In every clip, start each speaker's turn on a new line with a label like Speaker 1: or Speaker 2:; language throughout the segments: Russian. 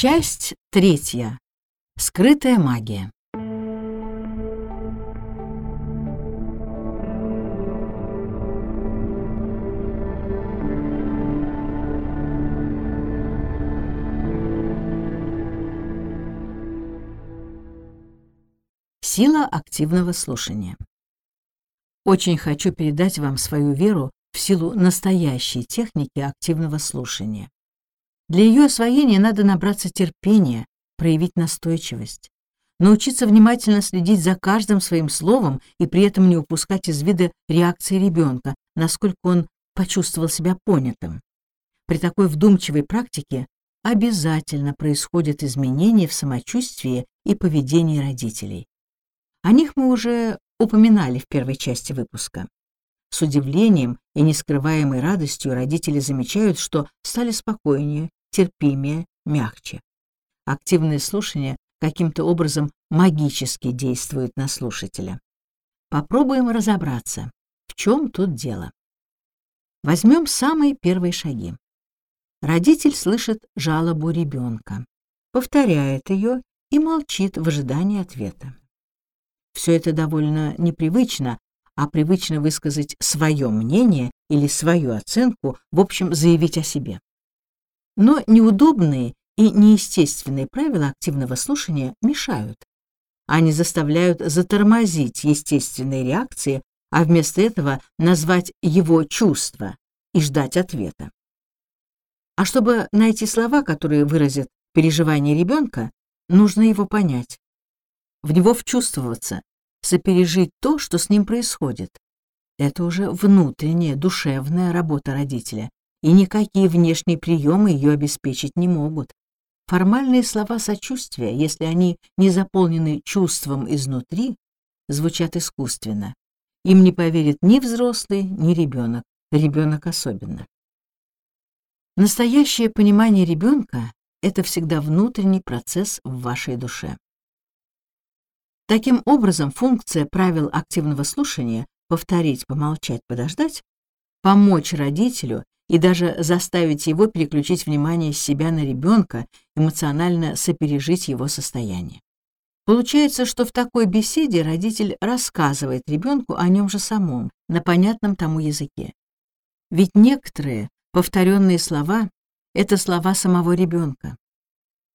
Speaker 1: Часть третья. Скрытая магия. Сила активного слушания. Очень хочу передать вам свою веру в силу настоящей техники активного слушания. Для ее освоения надо набраться терпения, проявить настойчивость, научиться внимательно следить за каждым своим словом и при этом не упускать из вида реакции ребенка, насколько он почувствовал себя понятым. При такой вдумчивой практике обязательно происходят изменения в самочувствии и поведении родителей. О них мы уже упоминали в первой части выпуска. С удивлением и нескрываемой радостью родители замечают, что стали спокойнее, терпимее, мягче. Активное слушание каким-то образом магически действует на слушателя. Попробуем разобраться, в чем тут дело. Возьмем самые первые шаги. Родитель слышит жалобу ребенка, повторяет ее и молчит в ожидании ответа. Все это довольно непривычно, а привычно высказать свое мнение или свою оценку, в общем, заявить о себе. Но неудобные и неестественные правила активного слушания мешают. Они заставляют затормозить естественные реакции, а вместо этого назвать его чувства и ждать ответа. А чтобы найти слова, которые выразят переживание ребенка, нужно его понять, в него вчувствоваться, сопережить то, что с ним происходит. Это уже внутренняя, душевная работа родителя, и никакие внешние приемы ее обеспечить не могут. Формальные слова сочувствия, если они не заполнены чувством изнутри, звучат искусственно. Им не поверит ни взрослый, ни ребенок, ребенок особенно. Настоящее понимание ребенка — это всегда внутренний процесс в вашей душе. Таким образом, функция правил активного слушания — повторить, помолчать, подождать — помочь родителю и даже заставить его переключить внимание с себя на ребенка, эмоционально сопережить его состояние. Получается, что в такой беседе родитель рассказывает ребенку о нем же самом, на понятном тому языке. Ведь некоторые повторенные слова — это слова самого ребенка.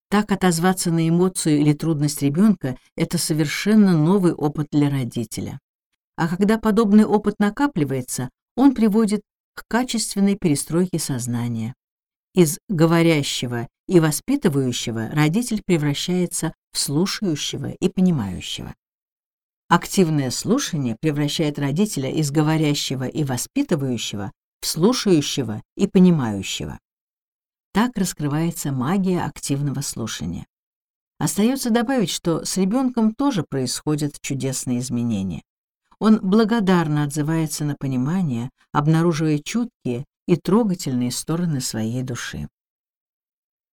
Speaker 1: Так отозваться на эмоцию или трудность ребенка — это совершенно новый опыт для родителя. А когда подобный опыт накапливается, он приводит к качественной перестройке сознания. Из говорящего и воспитывающего родитель превращается в слушающего и понимающего. Активное слушание превращает родителя из говорящего и воспитывающего в слушающего и понимающего. Так раскрывается магия активного слушания. Остается добавить, что с ребенком тоже происходят чудесные изменения. Он благодарно отзывается на понимание, обнаруживая чуткие и трогательные стороны своей души.